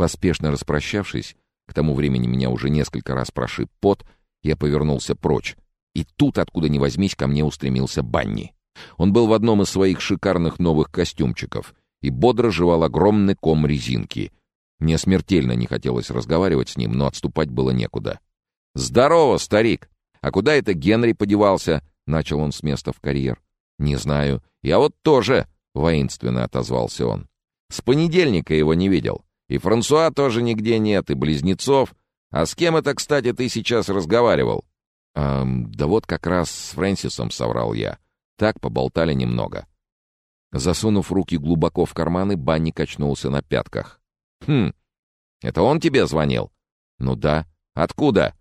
Поспешно распрощавшись, к тому времени меня уже несколько раз прошиб пот, я повернулся прочь. И тут, откуда ни возьмись, ко мне устремился Банни. Он был в одном из своих шикарных новых костюмчиков и бодро жевал огромный ком резинки. Мне смертельно не хотелось разговаривать с ним, но отступать было некуда. «Здорово, старик! А куда это Генри подевался?» — начал он с места в карьер. «Не знаю. Я вот тоже!» — воинственно отозвался он. «С понедельника его не видел. И Франсуа тоже нигде нет, и близнецов. А с кем это, кстати, ты сейчас разговаривал?» «Эм, да вот как раз с Фрэнсисом соврал я. Так поболтали немного». Засунув руки глубоко в карманы, Банни качнулся на пятках. «Хм, это он тебе звонил?» «Ну да. Откуда?»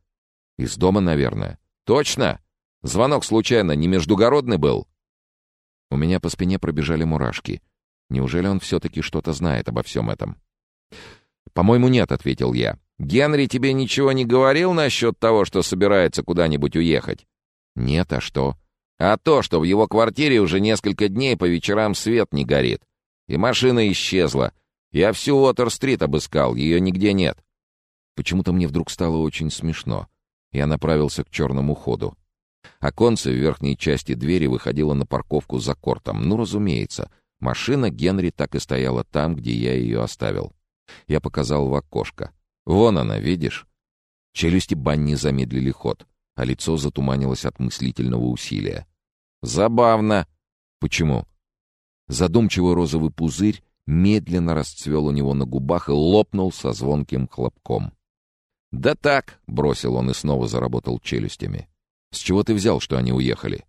«Из дома, наверное». «Точно? Звонок случайно не междугородный был?» У меня по спине пробежали мурашки. Неужели он все-таки что-то знает обо всем этом? «По-моему, нет», — ответил я. «Генри тебе ничего не говорил насчет того, что собирается куда-нибудь уехать?» «Нет, а что?» «А то, что в его квартире уже несколько дней по вечерам свет не горит. И машина исчезла. Я всю Уотер-стрит обыскал, ее нигде нет». Почему-то мне вдруг стало очень смешно. Я направился к черному ходу. Оконце в верхней части двери выходило на парковку за кортом. Ну, разумеется, машина Генри так и стояла там, где я ее оставил. Я показал в окошко. «Вон она, видишь?» Челюсти Банни замедлили ход, а лицо затуманилось от мыслительного усилия. «Забавно!» «Почему?» Задумчивый розовый пузырь медленно расцвел у него на губах и лопнул со звонким хлопком. «Да так!» — бросил он и снова заработал челюстями. «С чего ты взял, что они уехали?»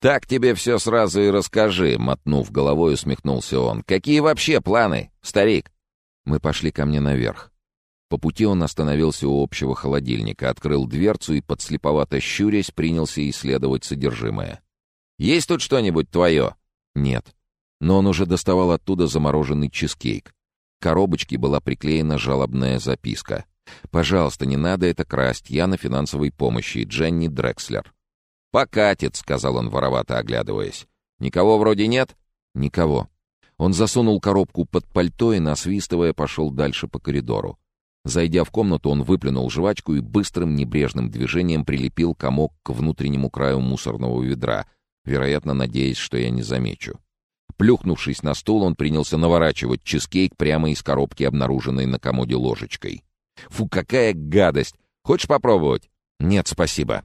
«Так тебе все сразу и расскажи», — мотнув головой, усмехнулся он. «Какие вообще планы, старик?» Мы пошли ко мне наверх. По пути он остановился у общего холодильника, открыл дверцу и, подслеповато щурясь, принялся исследовать содержимое. «Есть тут что-нибудь твое?» «Нет». Но он уже доставал оттуда замороженный чизкейк. К коробочке была приклеена жалобная записка. «Пожалуйста, не надо это красть, я на финансовой помощи, Дженни Дрекслер». «Покатит», — сказал он, воровато оглядываясь. «Никого вроде нет?» «Никого». Он засунул коробку под пальто и, насвистывая, пошел дальше по коридору. Зайдя в комнату, он выплюнул жвачку и быстрым небрежным движением прилепил комок к внутреннему краю мусорного ведра, вероятно, надеясь, что я не замечу. Плюхнувшись на стул, он принялся наворачивать чизкейк прямо из коробки, обнаруженной на комоде ложечкой. «Фу, какая гадость! Хочешь попробовать?» «Нет, спасибо».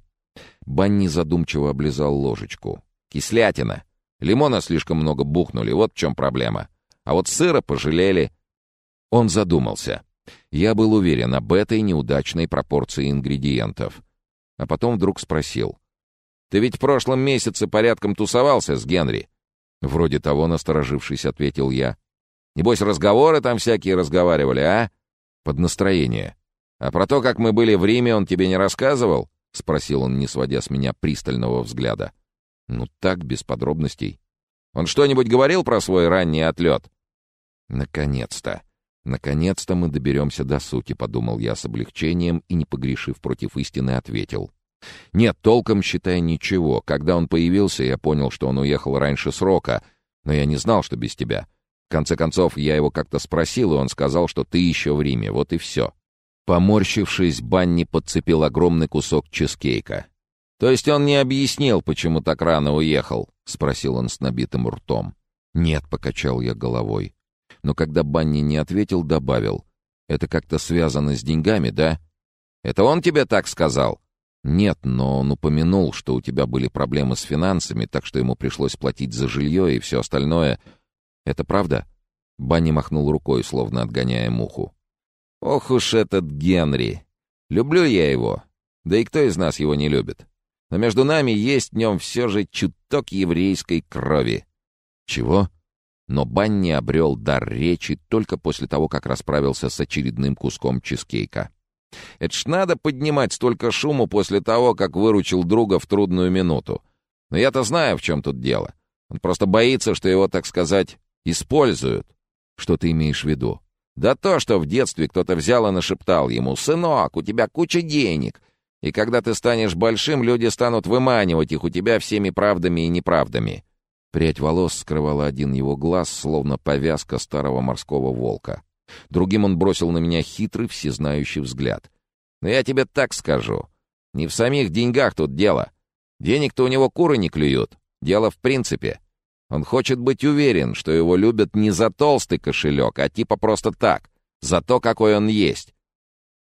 Банни задумчиво облизал ложечку. «Кислятина. Лимона слишком много бухнули, вот в чем проблема. А вот сыра пожалели». Он задумался. Я был уверен об этой неудачной пропорции ингредиентов. А потом вдруг спросил. «Ты ведь в прошлом месяце порядком тусовался с Генри?» «Вроде того, насторожившись, ответил я. «Небось, разговоры там всякие разговаривали, а?» «Под настроение». «А про то, как мы были в Риме, он тебе не рассказывал?» — спросил он, не сводя с меня пристального взгляда. «Ну так, без подробностей». «Он что-нибудь говорил про свой ранний отлет?» «Наконец-то! Наконец-то мы доберемся до сути», — подумал я с облегчением и, не погрешив против истины, ответил. «Нет, толком, считай, ничего. Когда он появился, я понял, что он уехал раньше срока, но я не знал, что без тебя. В конце концов, я его как-то спросил, и он сказал, что ты еще в Риме, вот и все». Поморщившись, Банни подцепил огромный кусок чизкейка. «То есть он не объяснил, почему так рано уехал?» — спросил он с набитым ртом. «Нет», — покачал я головой. Но когда Банни не ответил, добавил. «Это как-то связано с деньгами, да?» «Это он тебе так сказал?» «Нет, но он упомянул, что у тебя были проблемы с финансами, так что ему пришлось платить за жилье и все остальное. Это правда?» Банни махнул рукой, словно отгоняя муху. Ох уж этот Генри! Люблю я его. Да и кто из нас его не любит? Но между нами есть в нем все же чуток еврейской крови. Чего? Но Банни обрел дар речи только после того, как расправился с очередным куском чизкейка. Это ж надо поднимать столько шуму после того, как выручил друга в трудную минуту. Но я-то знаю, в чем тут дело. Он просто боится, что его, так сказать, используют. Что ты имеешь в виду? Да то, что в детстве кто-то взял и нашептал ему, «Сынок, у тебя куча денег». И когда ты станешь большим, люди станут выманивать их у тебя всеми правдами и неправдами. Прядь волос скрывала один его глаз, словно повязка старого морского волка. Другим он бросил на меня хитрый, всезнающий взгляд. «Но я тебе так скажу. Не в самих деньгах тут дело. Денег-то у него куры не клюют. Дело в принципе. Он хочет быть уверен, что его любят не за толстый кошелек, а типа просто так, за то, какой он есть».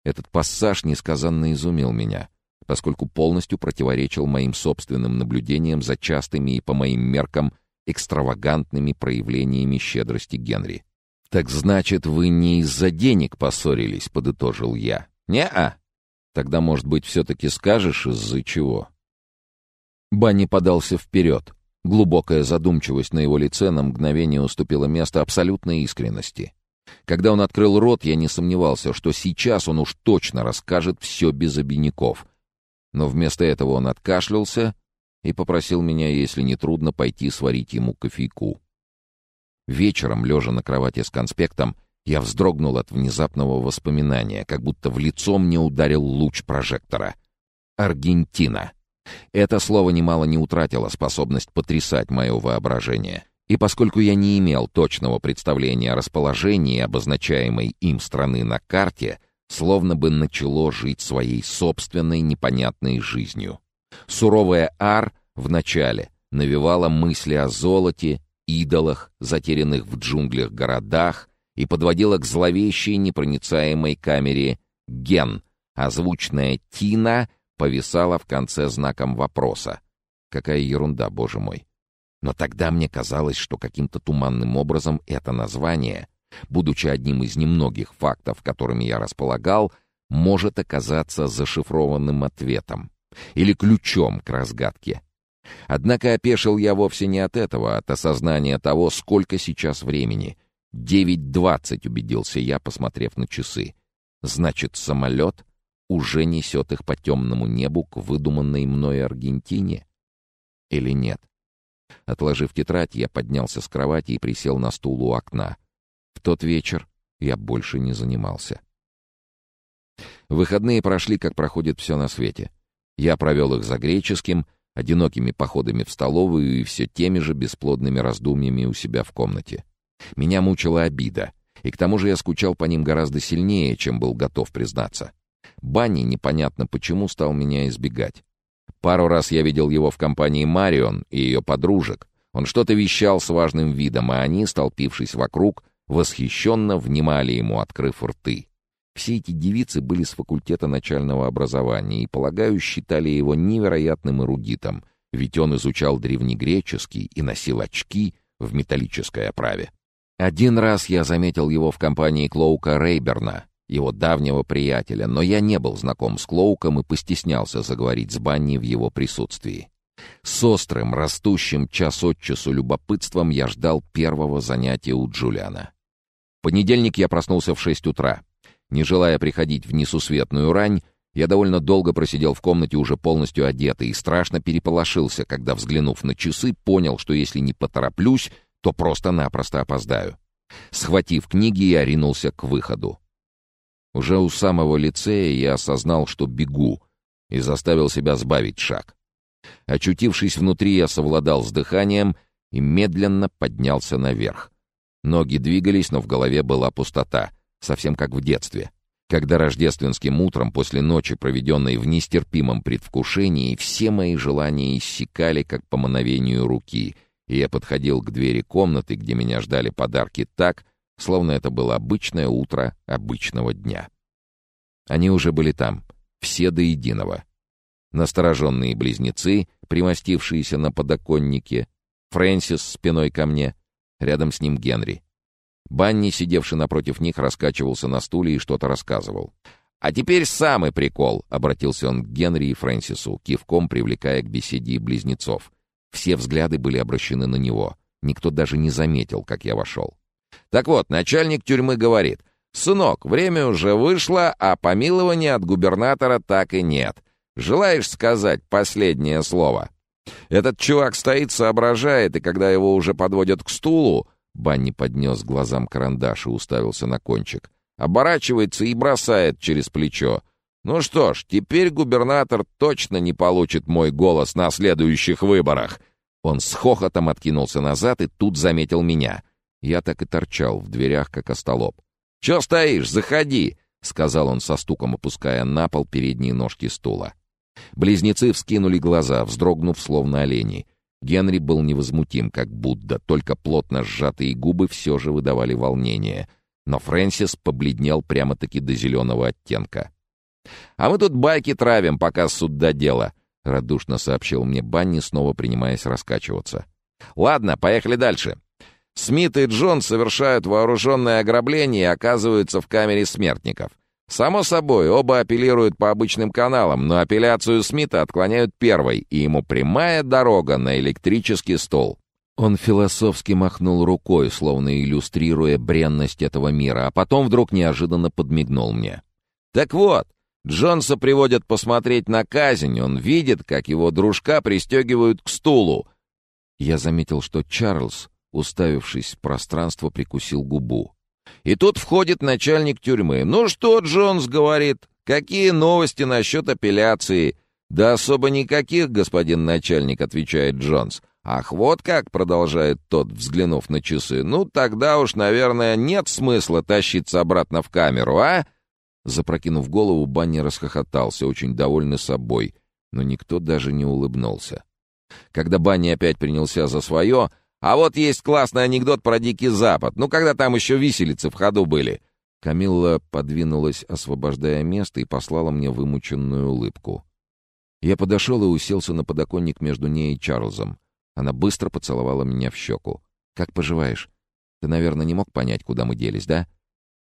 Этот пассаж несказанно изумил меня, поскольку полностью противоречил моим собственным наблюдениям за частыми и, по моим меркам, экстравагантными проявлениями щедрости Генри. «Так значит, вы не из-за денег поссорились», — подытожил я. «Не-а. Тогда, может быть, все-таки скажешь, из-за чего?» Банни подался вперед. Глубокая задумчивость на его лице на мгновение уступила место абсолютной искренности. Когда он открыл рот, я не сомневался, что сейчас он уж точно расскажет все без обиняков. Но вместо этого он откашлялся и попросил меня, если не трудно, пойти сварить ему кофейку. Вечером, лежа на кровати с конспектом, я вздрогнул от внезапного воспоминания, как будто в лицо мне ударил луч прожектора. Аргентина. Это слово немало не утратило способность потрясать мое воображение. И поскольку я не имел точного представления о расположении обозначаемой им страны на карте, словно бы начало жить своей собственной непонятной жизнью. Суровая Ар в начале навевала мысли о золоте, идолах, затерянных в джунглях городах, и подводила к зловещей непроницаемой камере «Ген», озвучная «Тина» повисала в конце знаком вопроса. Какая ерунда, боже мой. Но тогда мне казалось, что каким-то туманным образом это название, будучи одним из немногих фактов, которыми я располагал, может оказаться зашифрованным ответом или ключом к разгадке. Однако опешил я вовсе не от этого, а от осознания того, сколько сейчас времени. Девять двадцать, убедился я, посмотрев на часы. Значит, самолет уже несет их по темному небу к выдуманной мной Аргентине? Или нет? Отложив тетрадь, я поднялся с кровати и присел на стул у окна. В тот вечер я больше не занимался. Выходные прошли, как проходит все на свете. Я провел их за греческим — одинокими походами в столовую и все теми же бесплодными раздумьями у себя в комнате. Меня мучила обида, и к тому же я скучал по ним гораздо сильнее, чем был готов признаться. Банни непонятно почему стал меня избегать. Пару раз я видел его в компании Марион и ее подружек. Он что-то вещал с важным видом, а они, столпившись вокруг, восхищенно внимали ему, открыв рты. Все эти девицы были с факультета начального образования и, полагаю, считали его невероятным эрудитом, ведь он изучал древнегреческий и носил очки в металлической оправе. Один раз я заметил его в компании Клоука Рейберна, его давнего приятеля, но я не был знаком с Клоуком и постеснялся заговорить с Банни в его присутствии. С острым, растущим час от часу любопытством я ждал первого занятия у Джулиана. Понедельник я проснулся в шесть утра. Не желая приходить в несусветную рань, я довольно долго просидел в комнате уже полностью одетый и страшно переполошился, когда, взглянув на часы, понял, что если не потороплюсь, то просто-напросто опоздаю. Схватив книги, я ринулся к выходу. Уже у самого лицея я осознал, что бегу, и заставил себя сбавить шаг. Очутившись внутри, я совладал с дыханием и медленно поднялся наверх. Ноги двигались, но в голове была пустота — совсем как в детстве, когда рождественским утром после ночи, проведенной в нестерпимом предвкушении, все мои желания иссякали, как по мановению руки, и я подходил к двери комнаты, где меня ждали подарки так, словно это было обычное утро обычного дня. Они уже были там, все до единого. Настороженные близнецы, примостившиеся на подоконнике, Фрэнсис спиной ко мне, рядом с ним Генри — Банни, сидевший напротив них, раскачивался на стуле и что-то рассказывал. «А теперь самый прикол», — обратился он к Генри и Фрэнсису, кивком привлекая к беседе близнецов. Все взгляды были обращены на него. Никто даже не заметил, как я вошел. «Так вот, начальник тюрьмы говорит, «Сынок, время уже вышло, а помилования от губернатора так и нет. Желаешь сказать последнее слово?» Этот чувак стоит, соображает, и когда его уже подводят к стулу, Банни поднес глазам карандаш и уставился на кончик. Оборачивается и бросает через плечо. «Ну что ж, теперь губернатор точно не получит мой голос на следующих выборах!» Он с хохотом откинулся назад и тут заметил меня. Я так и торчал в дверях, как остолоп. «Чё стоишь? Заходи!» — сказал он со стуком, опуская на пол передние ножки стула. Близнецы вскинули глаза, вздрогнув, словно олени. Генри был невозмутим, как Будда, только плотно сжатые губы все же выдавали волнение. Но Фрэнсис побледнел прямо-таки до зеленого оттенка. «А мы тут байки травим, пока суд до дела», — радушно сообщил мне Банни, снова принимаясь раскачиваться. «Ладно, поехали дальше. Смит и Джон совершают вооруженное ограбление и оказываются в камере смертников. Само собой, оба апеллируют по обычным каналам, но апелляцию Смита отклоняют первой, и ему прямая дорога на электрический стол. Он философски махнул рукой, словно иллюстрируя бренность этого мира, а потом вдруг неожиданно подмигнул мне. «Так вот, Джонса приводят посмотреть на казнь, он видит, как его дружка пристегивают к стулу». Я заметил, что Чарльз уставившись в пространство, прикусил губу. И тут входит начальник тюрьмы. «Ну что, Джонс, — говорит, — какие новости насчет апелляции?» «Да особо никаких, господин начальник», — отвечает Джонс. «Ах, вот как!» — продолжает тот, взглянув на часы. «Ну, тогда уж, наверное, нет смысла тащиться обратно в камеру, а?» Запрокинув голову, Банни расхохотался, очень довольный собой, но никто даже не улыбнулся. Когда Банни опять принялся за свое, а вот есть классный анекдот про Дикий Запад. Ну, когда там еще виселицы в ходу были». Камилла подвинулась, освобождая место, и послала мне вымученную улыбку. Я подошел и уселся на подоконник между ней и Чарльзом. Она быстро поцеловала меня в щеку. «Как поживаешь? Ты, наверное, не мог понять, куда мы делись, да?»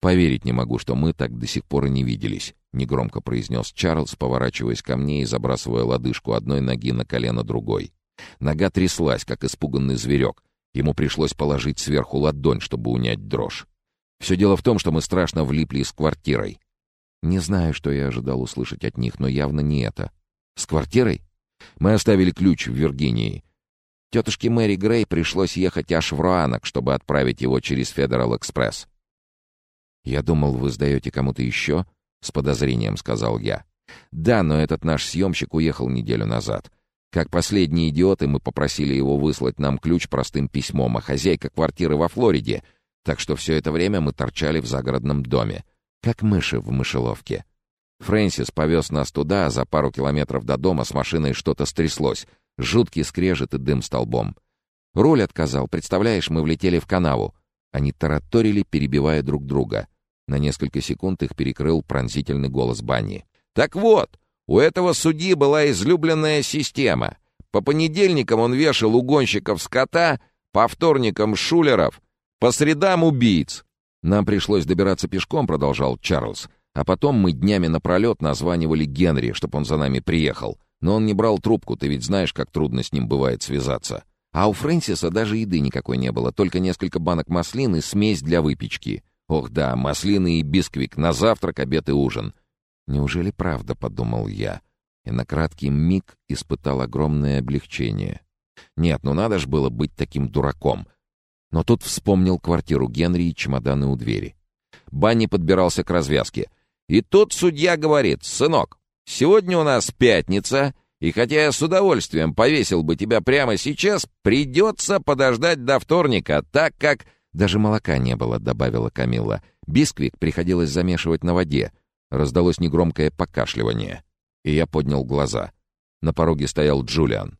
«Поверить не могу, что мы так до сих пор и не виделись», — негромко произнес Чарльз, поворачиваясь ко мне и забрасывая лодыжку одной ноги на колено другой. Нога тряслась, как испуганный зверек. Ему пришлось положить сверху ладонь, чтобы унять дрожь. Все дело в том, что мы страшно влипли с квартирой. Не знаю, что я ожидал услышать от них, но явно не это. С квартирой? Мы оставили ключ в Виргинии. Тетушке Мэри Грей пришлось ехать аж в Руанок, чтобы отправить его через Федерал Экспресс. «Я думал, вы сдаете кому-то еще?» — с подозрением сказал я. «Да, но этот наш съемщик уехал неделю назад. Как последние идиоты, мы попросили его выслать нам ключ простым письмом, а хозяйка квартиры во Флориде. Так что все это время мы торчали в загородном доме. Как мыши в мышеловке. Фрэнсис повез нас туда, а за пару километров до дома с машиной что-то стряслось. Жуткий скрежет и дым столбом. Руль отказал, представляешь, мы влетели в канаву. Они тараторили, перебивая друг друга. На несколько секунд их перекрыл пронзительный голос Банни. «Так вот, у этого судьи была излюбленная система. По понедельникам он вешал угонщиков скота, по вторникам — шулеров, по средам — убийц. «Нам пришлось добираться пешком», — продолжал Чарльз. «А потом мы днями напролет названивали Генри, чтобы он за нами приехал. Но он не брал трубку, ты ведь знаешь, как трудно с ним бывает связаться. А у Фрэнсиса даже еды никакой не было, только несколько банок маслин и смесь для выпечки. Ох да, маслины и бисквик на завтрак, обед и ужин. Неужели правда, подумал я, и на краткий миг испытал огромное облегчение. Нет, ну надо ж было быть таким дураком. Но тут вспомнил квартиру Генри и чемоданы у двери. Банни подбирался к развязке. И тут судья говорит, «Сынок, сегодня у нас пятница, и хотя я с удовольствием повесил бы тебя прямо сейчас, придется подождать до вторника, так как...» «Даже молока не было», — добавила Камилла. «Бисквик приходилось замешивать на воде. Раздалось негромкое покашливание, и я поднял глаза. На пороге стоял Джулиан.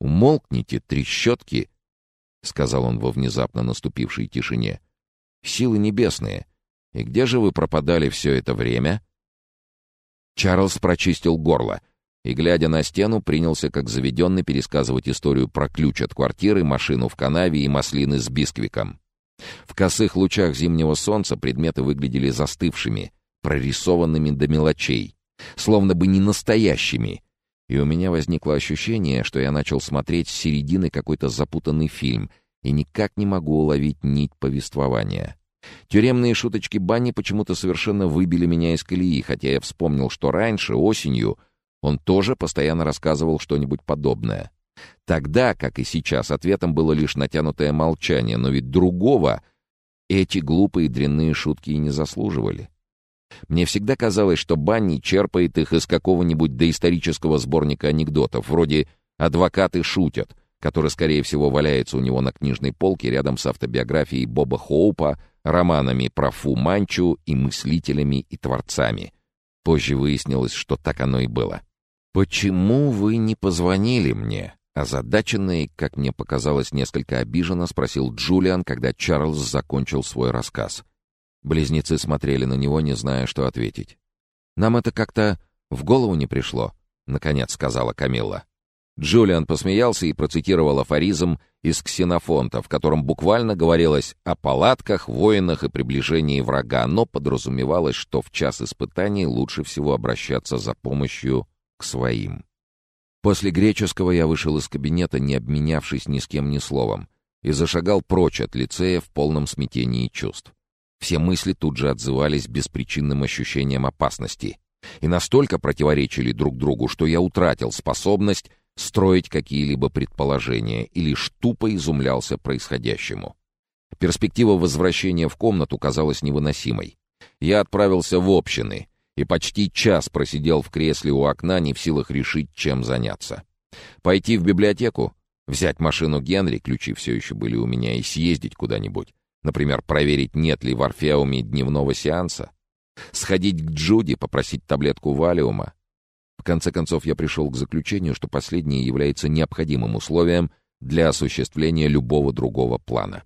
«Умолкните, трещотки!» — сказал он во внезапно наступившей тишине. «Силы небесные! И где же вы пропадали все это время?» Чарльз прочистил горло и, глядя на стену, принялся как заведенный пересказывать историю про ключ от квартиры, машину в канаве и маслины с бисквиком. В косых лучах зимнего солнца предметы выглядели застывшими, прорисованными до мелочей, словно бы не настоящими. И у меня возникло ощущение, что я начал смотреть с середины какой-то запутанный фильм и никак не могу уловить нить повествования. Тюремные шуточки Банни почему-то совершенно выбили меня из колеи, хотя я вспомнил, что раньше, осенью, он тоже постоянно рассказывал что-нибудь подобное. Тогда, как и сейчас, ответом было лишь натянутое молчание, но ведь другого эти глупые дрянные шутки и не заслуживали. Мне всегда казалось, что Банни черпает их из какого-нибудь доисторического сборника анекдотов, вроде «Адвокаты шутят», который, скорее всего, валяется у него на книжной полке рядом с автобиографией Боба Хоупа романами про Фу Манчу и мыслителями и творцами. Позже выяснилось, что так оно и было. «Почему вы не позвонили мне?» Озадаченный, как мне показалось, несколько обиженно, спросил Джулиан, когда Чарльз закончил свой рассказ. Близнецы смотрели на него, не зная, что ответить. «Нам это как-то в голову не пришло», — наконец сказала Камилла. Джулиан посмеялся и процитировал афоризм из Ксенофонта, в котором буквально говорилось о палатках, воинах и приближении врага, но подразумевалось, что в час испытаний лучше всего обращаться за помощью к своим. После греческого я вышел из кабинета, не обменявшись ни с кем ни словом, и зашагал прочь от лицея в полном смятении чувств. Все мысли тут же отзывались беспричинным ощущением опасности и настолько противоречили друг другу, что я утратил способность строить какие-либо предположения и лишь тупо изумлялся происходящему. Перспектива возвращения в комнату казалась невыносимой. Я отправился в общины и почти час просидел в кресле у окна, не в силах решить, чем заняться. Пойти в библиотеку, взять машину Генри, ключи все еще были у меня, и съездить куда-нибудь. Например, проверить, нет ли в Орфеуме дневного сеанса. Сходить к Джуди, попросить таблетку валиума конце концов, я пришел к заключению, что последнее является необходимым условием для осуществления любого другого плана.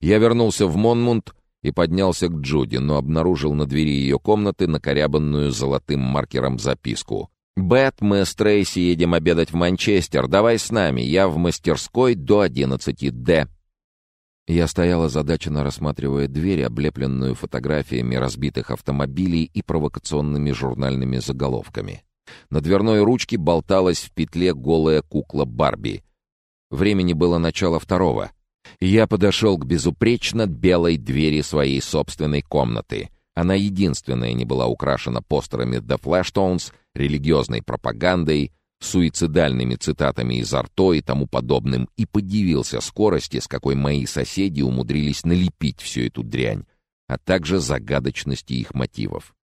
Я вернулся в Монмунд и поднялся к Джуди, но обнаружил на двери ее комнаты накорябанную золотым маркером записку. «Бет, мы с Трейси едем обедать в Манчестер. Давай с нами. Я в мастерской до 11 Д». Я стоял озадаченно рассматривая дверь, облепленную фотографиями разбитых автомобилей и провокационными журнальными заголовками. На дверной ручке болталась в петле голая кукла Барби. Времени было начало второго. Я подошел к безупречно белой двери своей собственной комнаты. Она единственная не была украшена постерами The Flashtones, религиозной пропагандой, суицидальными цитатами из Арто и тому подобным, и подивился скорости, с какой мои соседи умудрились налепить всю эту дрянь, а также загадочности их мотивов.